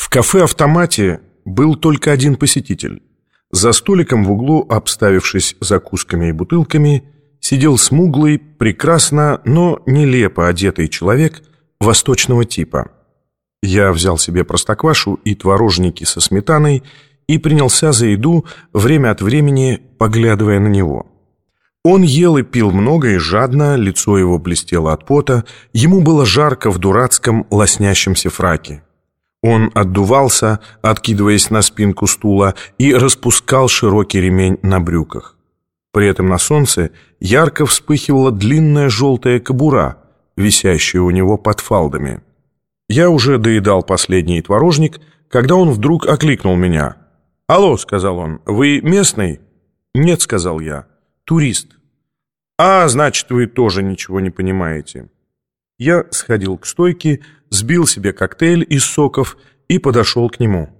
В кафе-автомате был только один посетитель. За столиком в углу, обставившись закусками и бутылками, сидел смуглый, прекрасно, но нелепо одетый человек восточного типа. Я взял себе простоквашу и творожники со сметаной и принялся за еду, время от времени поглядывая на него. Он ел и пил много и жадно, лицо его блестело от пота, ему было жарко в дурацком лоснящемся фраке. Он отдувался, откидываясь на спинку стула, и распускал широкий ремень на брюках. При этом на солнце ярко вспыхивала длинная желтая кобура, висящая у него под фалдами. Я уже доедал последний творожник, когда он вдруг окликнул меня. «Алло», — сказал он, — «вы местный?» «Нет», — сказал я, — «турист». «А, значит, вы тоже ничего не понимаете». Я сходил к стойке, сбил себе коктейль из соков и подошел к нему.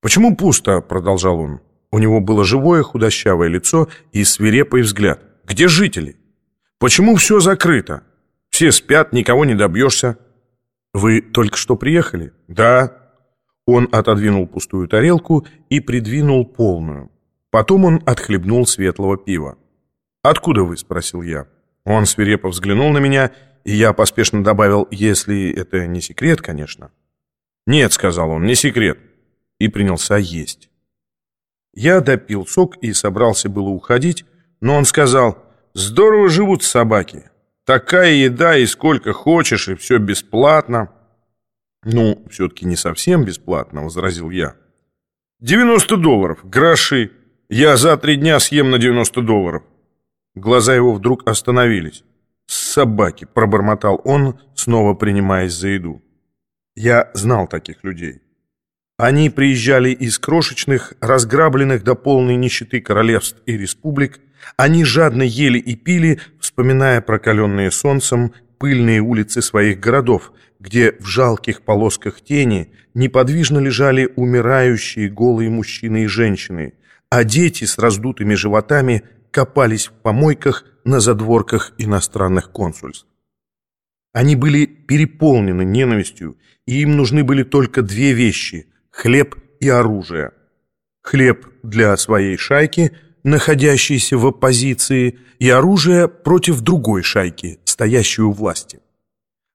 «Почему пусто?» — продолжал он. У него было живое худощавое лицо и свирепый взгляд. «Где жители? Почему все закрыто? Все спят, никого не добьешься». «Вы только что приехали?» «Да». Он отодвинул пустую тарелку и придвинул полную. Потом он отхлебнул светлого пива. «Откуда вы?» — спросил я. Он свирепо взглянул на меня и я поспешно добавил, если это не секрет, конечно. «Нет», — сказал он, — «не секрет». И принялся есть. Я допил сок и собрался было уходить, но он сказал, «Здорово живут собаки. Такая еда и сколько хочешь, и все бесплатно». «Ну, все-таки не совсем бесплатно», — возразил я. «90 долларов, гроши. Я за три дня съем на 90 долларов». Глаза его вдруг остановились собаки!» — пробормотал он, снова принимаясь за еду. Я знал таких людей. Они приезжали из крошечных, разграбленных до полной нищеты королевств и республик. Они жадно ели и пили, вспоминая прокаленные солнцем пыльные улицы своих городов, где в жалких полосках тени неподвижно лежали умирающие голые мужчины и женщины, а дети с раздутыми животами копались в помойках на задворках иностранных консульств. Они были переполнены ненавистью, и им нужны были только две вещи – хлеб и оружие. Хлеб для своей шайки, находящейся в оппозиции, и оружие против другой шайки, стоящей у власти.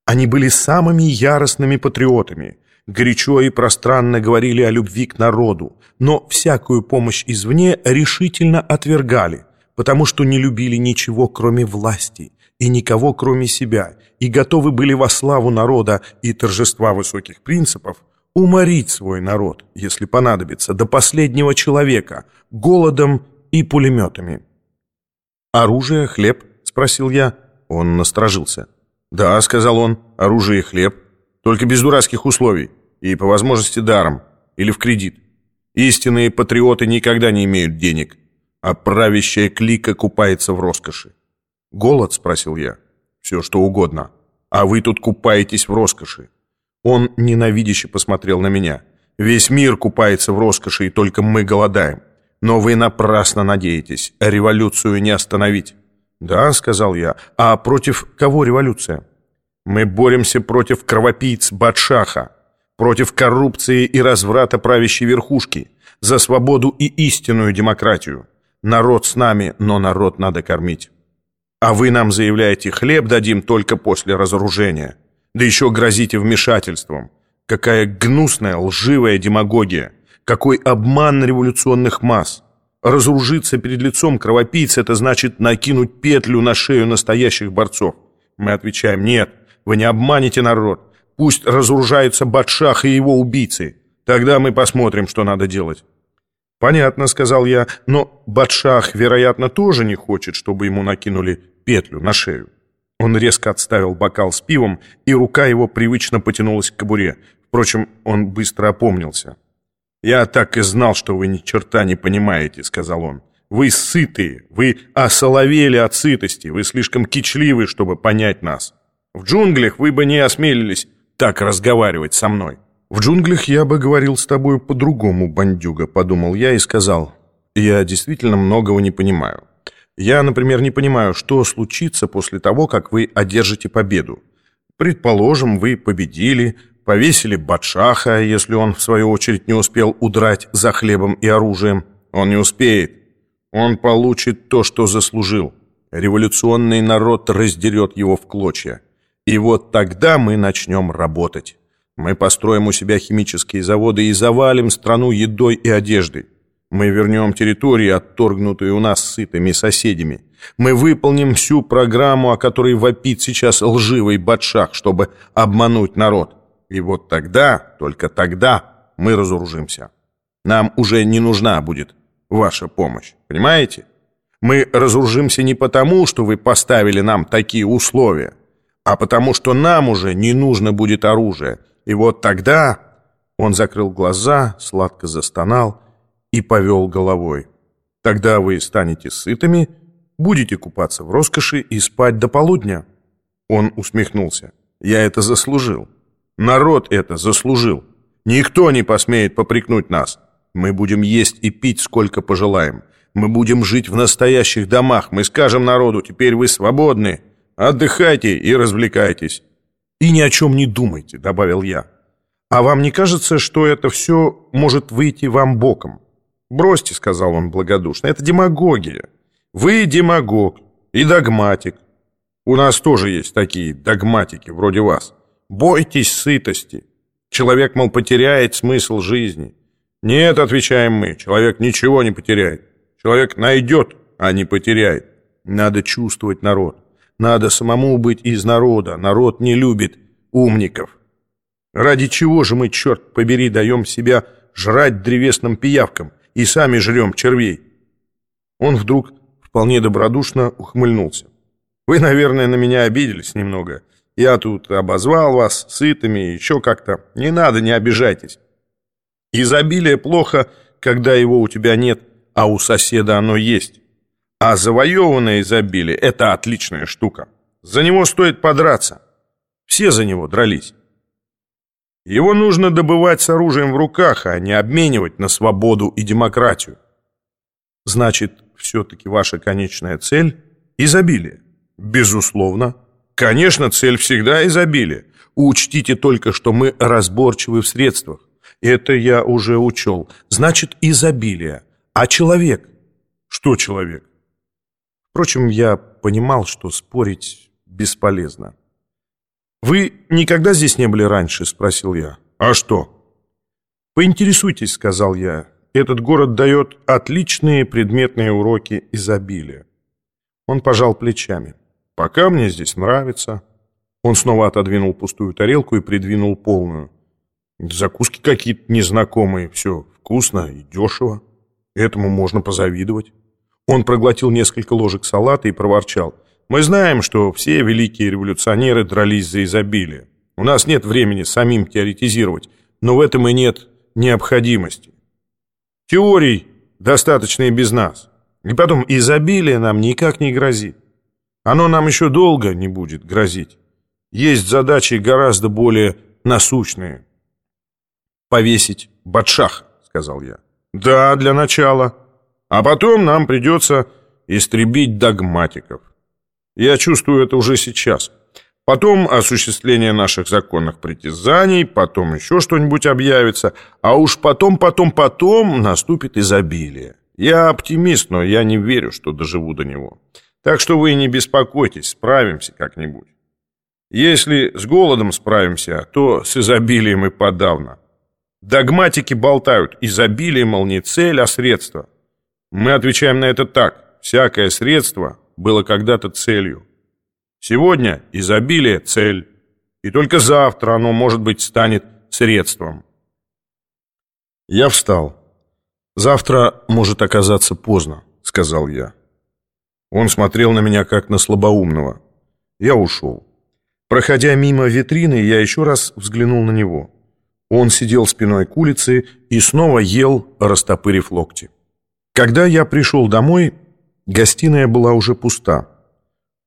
Они были самыми яростными патриотами, горячо и пространно говорили о любви к народу, но всякую помощь извне решительно отвергали, потому что не любили ничего, кроме власти, и никого, кроме себя, и готовы были во славу народа и торжества высоких принципов уморить свой народ, если понадобится, до последнего человека, голодом и пулеметами. «Оружие, хлеб?» — спросил я. Он насторожился. «Да», — сказал он, — «оружие и хлеб. Только без дурацких условий. И по возможности даром. Или в кредит. Истинные патриоты никогда не имеют денег а правящая клика купается в роскоши. «Голод?» — спросил я. «Все, что угодно. А вы тут купаетесь в роскоши». Он ненавидяще посмотрел на меня. «Весь мир купается в роскоши, и только мы голодаем. Но вы напрасно надеетесь. Революцию не остановить». «Да», — сказал я. «А против кого революция?» «Мы боремся против кровопийц Батшаха, против коррупции и разврата правящей верхушки, за свободу и истинную демократию». Народ с нами, но народ надо кормить. А вы нам заявляете, хлеб дадим только после разоружения. Да еще грозите вмешательством. Какая гнусная, лживая демагогия. Какой обман революционных масс. Разоружиться перед лицом кровопийц – это значит накинуть петлю на шею настоящих борцов. Мы отвечаем, нет, вы не обманете народ. Пусть разоружаются Батшах и его убийцы. Тогда мы посмотрим, что надо делать. «Понятно», — сказал я, — «но Батшах, вероятно, тоже не хочет, чтобы ему накинули петлю на шею». Он резко отставил бокал с пивом, и рука его привычно потянулась к кобуре. Впрочем, он быстро опомнился. «Я так и знал, что вы ни черта не понимаете», — сказал он. «Вы сытые, вы осоловели от сытости, вы слишком кичливы, чтобы понять нас. В джунглях вы бы не осмелились так разговаривать со мной». «В джунглях я бы говорил с тобой по-другому, бандюга», — подумал я и сказал. «Я действительно многого не понимаю. Я, например, не понимаю, что случится после того, как вы одержите победу. Предположим, вы победили, повесили Батшаха, если он, в свою очередь, не успел удрать за хлебом и оружием. Он не успеет. Он получит то, что заслужил. Революционный народ раздерет его в клочья. И вот тогда мы начнем работать. Мы построим у себя химические заводы и завалим страну едой и одеждой. Мы вернем территории, отторгнутые у нас сытыми соседями. Мы выполним всю программу, о которой вопит сейчас лживый батшах, чтобы обмануть народ. И вот тогда, только тогда мы разоружимся. Нам уже не нужна будет ваша помощь. Понимаете? Мы разоружимся не потому, что вы поставили нам такие условия, а потому что нам уже не нужно будет оружие. И вот тогда он закрыл глаза, сладко застонал и повел головой. Тогда вы станете сытыми, будете купаться в роскоши и спать до полудня. Он усмехнулся. Я это заслужил. Народ это заслужил. Никто не посмеет попрекнуть нас. Мы будем есть и пить, сколько пожелаем. Мы будем жить в настоящих домах. Мы скажем народу, теперь вы свободны. Отдыхайте и развлекайтесь. И ни о чем не думайте, добавил я. А вам не кажется, что это все может выйти вам боком? «Бросьте», — сказал он благодушно, — «это демагогия. Вы демагог и догматик. У нас тоже есть такие догматики, вроде вас. Бойтесь сытости. Человек, мол, потеряет смысл жизни. Нет, отвечаем мы, человек ничего не потеряет. Человек найдет, а не потеряет. Надо чувствовать народ. Надо самому быть из народа. Народ не любит умников. Ради чего же мы, черт побери, даем себя жрать древесным пиявкам? и сами жрем червей». Он вдруг вполне добродушно ухмыльнулся. «Вы, наверное, на меня обиделись немного. Я тут обозвал вас сытыми, еще как-то. Не надо, не обижайтесь. Изобилие плохо, когда его у тебя нет, а у соседа оно есть. А завоеванное изобилие – это отличная штука. За него стоит подраться. Все за него дрались. Его нужно добывать с оружием в руках, а не обменивать на свободу и демократию. Значит, все-таки ваша конечная цель – изобилие? Безусловно. Конечно, цель всегда изобилие. Учтите только, что мы разборчивы в средствах. Это я уже учел. Значит, изобилие. А человек? Что человек? Впрочем, я понимал, что спорить бесполезно. «Вы никогда здесь не были раньше?» – спросил я. «А что?» «Поинтересуйтесь», – сказал я. «Этот город дает отличные предметные уроки изобилия». Он пожал плечами. «Пока мне здесь нравится». Он снова отодвинул пустую тарелку и придвинул полную. «Закуски какие-то незнакомые, все вкусно и дешево. Этому можно позавидовать». Он проглотил несколько ложек салата и проворчал – мы знаем, что все великие революционеры дрались за изобилие. У нас нет времени самим теоретизировать, но в этом и нет необходимости. Теорий достаточно и без нас. И потом, изобилие нам никак не грозит. Оно нам еще долго не будет грозить. Есть задачи гораздо более насущные. «Повесить Батшах», — сказал я. «Да, для начала. А потом нам придется истребить догматиков». Я чувствую это уже сейчас. Потом осуществление наших законных притязаний, потом еще что-нибудь объявится, а уж потом, потом, потом наступит изобилие. Я оптимист, но я не верю, что доживу до него. Так что вы не беспокойтесь, справимся как-нибудь. Если с голодом справимся, то с изобилием и подавно. Догматики болтают, изобилие, мол, не цель, а средство. Мы отвечаем на это так. Всякое средство было когда-то целью. Сегодня изобилие – цель, и только завтра оно, может быть, станет средством. Я встал. «Завтра может оказаться поздно», — сказал я. Он смотрел на меня, как на слабоумного. Я ушел. Проходя мимо витрины, я еще раз взглянул на него. Он сидел спиной к улице и снова ел, растопырив локти. Когда я пришел домой, Гостиная была уже пуста.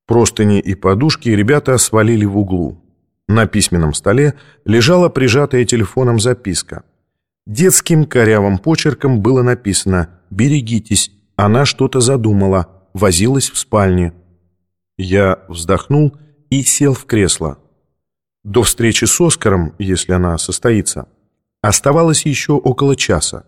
Простыни и подушки ребята свалили в углу. На письменном столе лежала прижатая телефоном записка. Детским корявым почерком было написано «Берегитесь, она что-то задумала, возилась в спальне». Я вздохнул и сел в кресло. До встречи с Оскаром, если она состоится, оставалось еще около часа.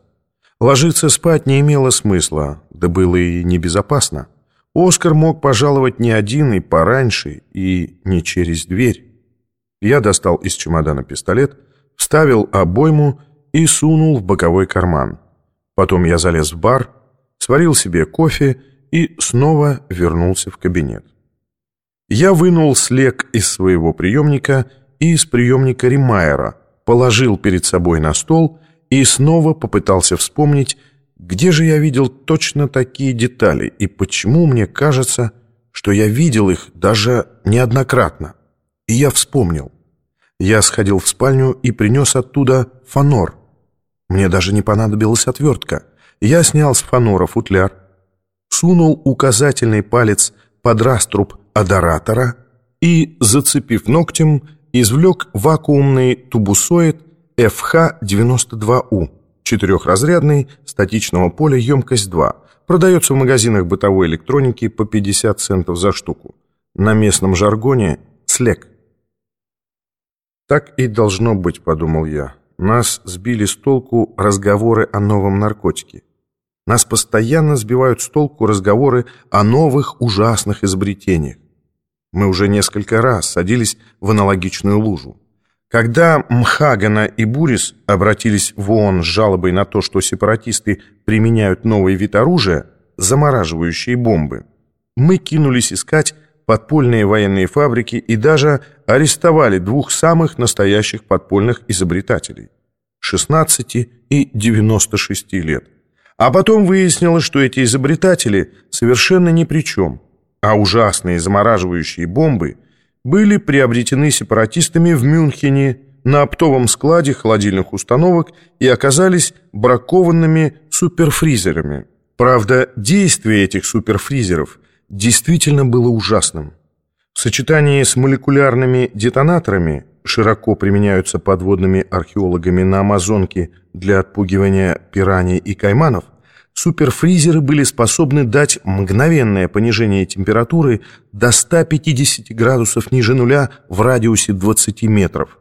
Ложиться спать не имело смысла, да было и небезопасно. Оскар мог пожаловать не один и пораньше, и не через дверь. Я достал из чемодана пистолет, вставил обойму и сунул в боковой карман. Потом я залез в бар, сварил себе кофе и снова вернулся в кабинет. Я вынул слег из своего приемника и из приемника Римайера, положил перед собой на стол и снова попытался вспомнить, где же я видел точно такие детали и почему мне кажется, что я видел их даже неоднократно. И я вспомнил. Я сходил в спальню и принес оттуда фанор. Мне даже не понадобилась отвертка. Я снял с фанора футляр, сунул указательный палец под раструб адоратора и, зацепив ногтем, извлек вакуумный тубусоид FH-92U, четырехразрядный, статичного поля, емкость 2. Продается в магазинах бытовой электроники по 50 центов за штуку. На местном жаргоне «слег». «Так и должно быть», — подумал я. «Нас сбили с толку разговоры о новом наркотике. Нас постоянно сбивают с толку разговоры о новых ужасных изобретениях. Мы уже несколько раз садились в аналогичную лужу. Когда Мхагана и Бурис обратились в ООН с жалобой на то, что сепаратисты применяют новый вид оружия, замораживающие бомбы, мы кинулись искать подпольные военные фабрики и даже арестовали двух самых настоящих подпольных изобретателей – 16 и 96 лет. А потом выяснилось, что эти изобретатели совершенно ни при чем, а ужасные замораживающие бомбы были приобретены сепаратистами в Мюнхене на оптовом складе холодильных установок и оказались бракованными суперфризерами. Правда, действие этих суперфризеров действительно было ужасным. В сочетании с молекулярными детонаторами широко применяются подводными археологами на Амазонке для отпугивания пираний и кайманов, суперфризеры были способны дать мгновенное понижение температуры до 150 градусов ниже нуля в радиусе 20 метров.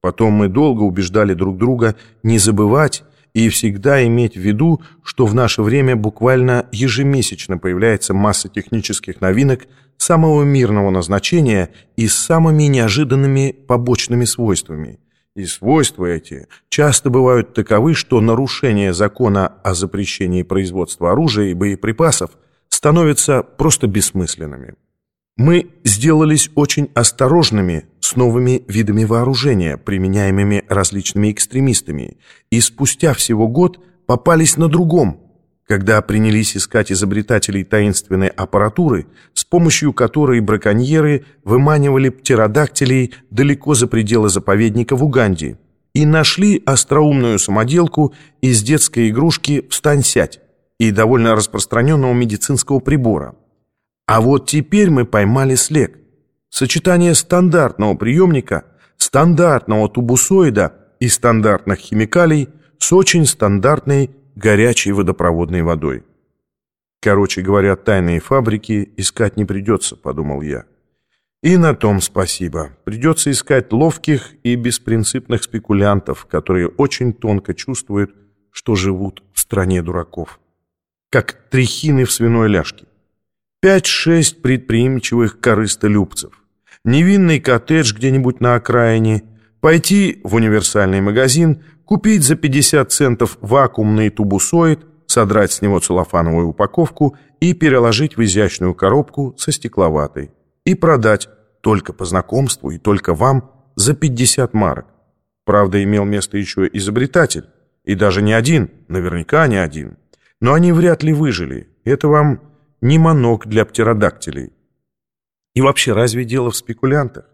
Потом мы долго убеждали друг друга не забывать и всегда иметь в виду, что в наше время буквально ежемесячно появляется масса технических новинок самого мирного назначения и с самыми неожиданными побочными свойствами. И свойства эти часто бывают таковы, что нарушение закона о запрещении производства оружия и боеприпасов становятся просто бессмысленными. Мы сделались очень осторожными с новыми видами вооружения, применяемыми различными экстремистами, и спустя всего год попались на другом, когда принялись искать изобретателей таинственной аппаратуры, с помощью которой браконьеры выманивали птеродактилей далеко за пределы заповедника в Уганде, и нашли остроумную самоделку из детской игрушки «Встань-сядь» и довольно распространенного медицинского прибора – а вот теперь мы поймали слег. Сочетание стандартного приемника, стандартного тубусоида и стандартных химикалий с очень стандартной горячей водопроводной водой. Короче говоря, тайные фабрики искать не придется, подумал я. И на том спасибо. Придется искать ловких и беспринципных спекулянтов, которые очень тонко чувствуют, что живут в стране дураков. Как трехины в свиной ляжке. Пять-шесть предприимчивых корыстолюбцев. Невинный коттедж где-нибудь на окраине. Пойти в универсальный магазин, купить за 50 центов вакуумный тубусоид, содрать с него целлофановую упаковку и переложить в изящную коробку со стекловатой. И продать только по знакомству и только вам за 50 марок. Правда, имел место еще изобретатель. И даже не один, наверняка не один. Но они вряд ли выжили. Это вам ни манок для птеродактилей. И вообще, разве дело в спекулянтах?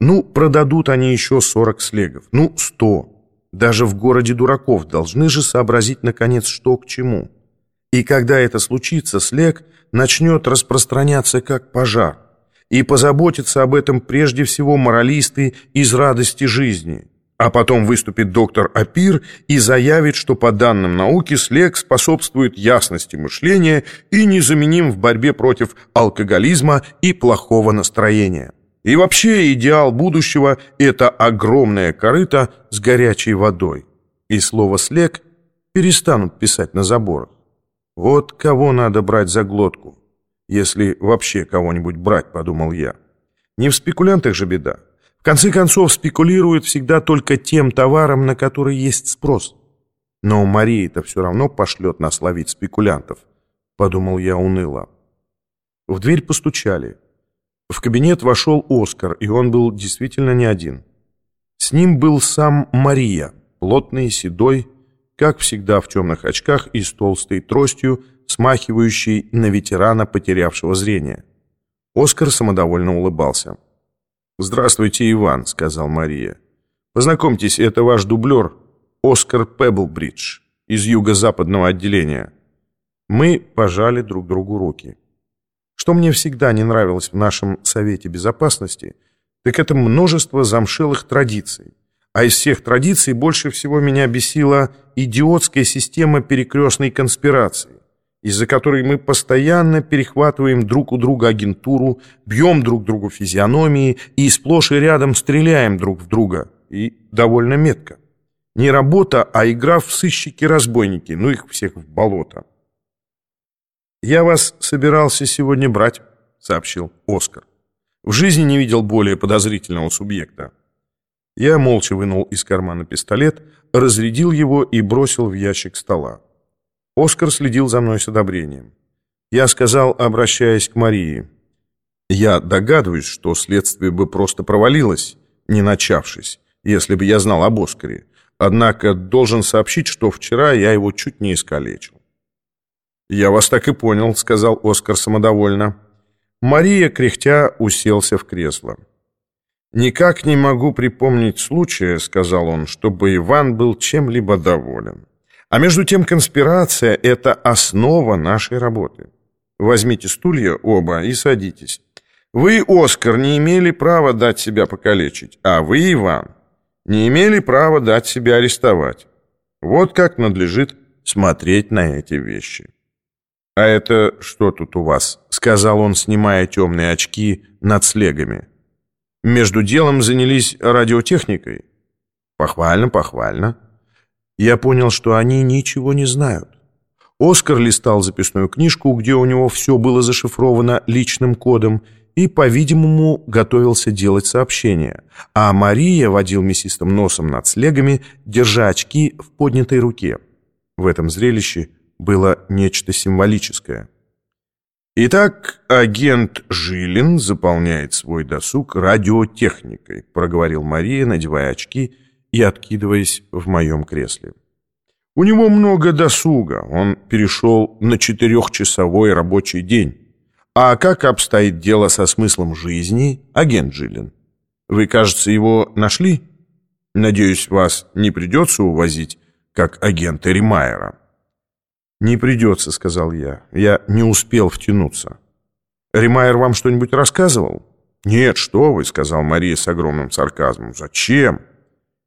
Ну, продадут они еще 40 слегов, ну, 100. Даже в городе дураков должны же сообразить, наконец, что к чему. И когда это случится, слег начнет распространяться как пожар. И позаботятся об этом прежде всего моралисты из радости жизни. А потом выступит доктор Апир и заявит, что по данным науки слег способствует ясности мышления и незаменим в борьбе против алкоголизма и плохого настроения. И вообще идеал будущего – это огромная корыта с горячей водой. И слово «слег» перестанут писать на заборах. Вот кого надо брать за глотку, если вообще кого-нибудь брать, подумал я. Не в спекулянтах же беда. В конце концов, спекулируют всегда только тем товаром, на который есть спрос. Но Мария-то все равно пошлет нас ловить спекулянтов, подумал я уныло. В дверь постучали. В кабинет вошел Оскар, и он был действительно не один. С ним был сам Мария, плотный, седой, как всегда в темных очках и с толстой тростью, смахивающей на ветерана, потерявшего зрение. Оскар самодовольно улыбался. «Здравствуйте, Иван», — сказал Мария. «Познакомьтесь, это ваш дублер Оскар Пеблбридж из юго-западного отделения». Мы пожали друг другу руки. Что мне всегда не нравилось в нашем Совете Безопасности, так это множество замшелых традиций. А из всех традиций больше всего меня бесила идиотская система перекрестной конспирации, из-за которой мы постоянно перехватываем друг у друга агентуру, бьем друг другу физиономии и сплошь и рядом стреляем друг в друга. И довольно метко. Не работа, а игра в сыщики-разбойники, ну их всех в болото. «Я вас собирался сегодня брать», — сообщил Оскар. «В жизни не видел более подозрительного субъекта». Я молча вынул из кармана пистолет, разрядил его и бросил в ящик стола. Оскар следил за мной с одобрением. Я сказал, обращаясь к Марии, «Я догадываюсь, что следствие бы просто провалилось, не начавшись, если бы я знал об Оскаре. Однако должен сообщить, что вчера я его чуть не искалечил. «Я вас так и понял», — сказал Оскар самодовольно. Мария, кряхтя, уселся в кресло. «Никак не могу припомнить случая», — сказал он, «чтобы Иван был чем-либо доволен. А между тем конспирация — это основа нашей работы. Возьмите стулья оба и садитесь. Вы, Оскар, не имели права дать себя покалечить, а вы, Иван, не имели права дать себя арестовать. Вот как надлежит смотреть на эти вещи». «А это что тут у вас?» — сказал он, снимая темные очки над слегами. «Между делом занялись радиотехникой?» «Похвально, похвально». Я понял, что они ничего не знают. Оскар листал записную книжку, где у него все было зашифровано личным кодом, и, по-видимому, готовился делать сообщение. А Мария водил мясистым носом над слегами, держа очки в поднятой руке. В этом зрелище было нечто символическое. «Итак, агент Жилин заполняет свой досуг радиотехникой», проговорил Мария, надевая очки и откидываясь в моем кресле. «У него много досуга, он перешел на четырехчасовой рабочий день. А как обстоит дело со смыслом жизни, агент Жилин? Вы, кажется, его нашли? Надеюсь, вас не придется увозить, как агента Римайера». «Не придется», — сказал я. «Я не успел втянуться». «Римайер вам что-нибудь рассказывал?» «Нет, что вы», — сказал Мария с огромным сарказмом. «Зачем?»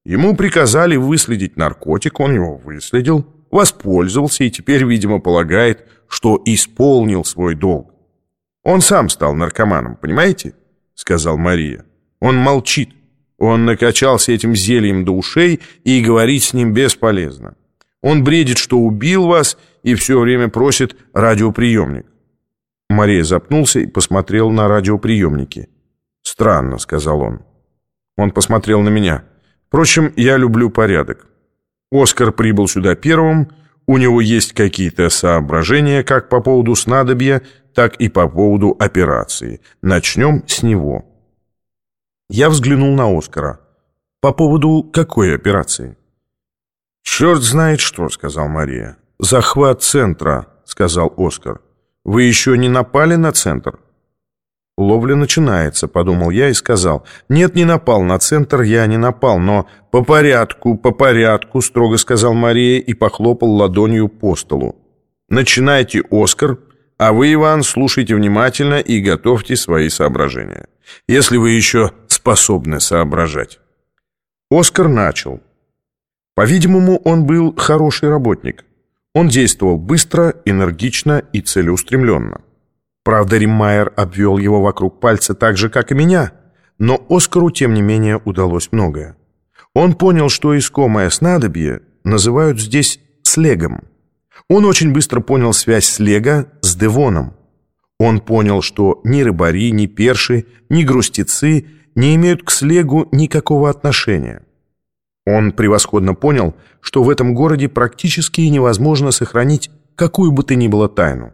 Ему приказали выследить наркотик, он его выследил, воспользовался и теперь, видимо, полагает, что исполнил свой долг. «Он сам стал наркоманом, понимаете?» — сказал Мария. «Он молчит. Он накачался этим зельем до ушей, и говорить с ним бесполезно. Он бредит, что убил вас, и все время просит радиоприемник. Мария запнулся и посмотрел на радиоприемники. «Странно», — сказал он. Он посмотрел на меня. «Впрочем, я люблю порядок. Оскар прибыл сюда первым, у него есть какие-то соображения как по поводу снадобья, так и по поводу операции. Начнем с него». Я взглянул на Оскара. «По поводу какой операции?» «Черт знает что», — сказал Мария. «Захват центра», — сказал Оскар. «Вы еще не напали на центр?» «Ловля начинается», — подумал я и сказал. «Нет, не напал на центр, я не напал, но по порядку, по порядку», — строго сказал Мария и похлопал ладонью по столу. «Начинайте, Оскар, а вы, Иван, слушайте внимательно и готовьте свои соображения, если вы еще способны соображать». Оскар начал. По-видимому, он был хороший работник. Он действовал быстро, энергично и целеустремленно. Правда, Риммайер обвел его вокруг пальца так же, как и меня. но Оскару, тем не менее, удалось многое. Он понял, что искомое снадобье называют здесь слегом. Он очень быстро понял связь слега с Девоном. Он понял, что ни рыбари, ни перши, ни грустецы не имеют к слегу никакого отношения. Он превосходно понял, что в этом городе практически невозможно сохранить какую бы то ни было тайну.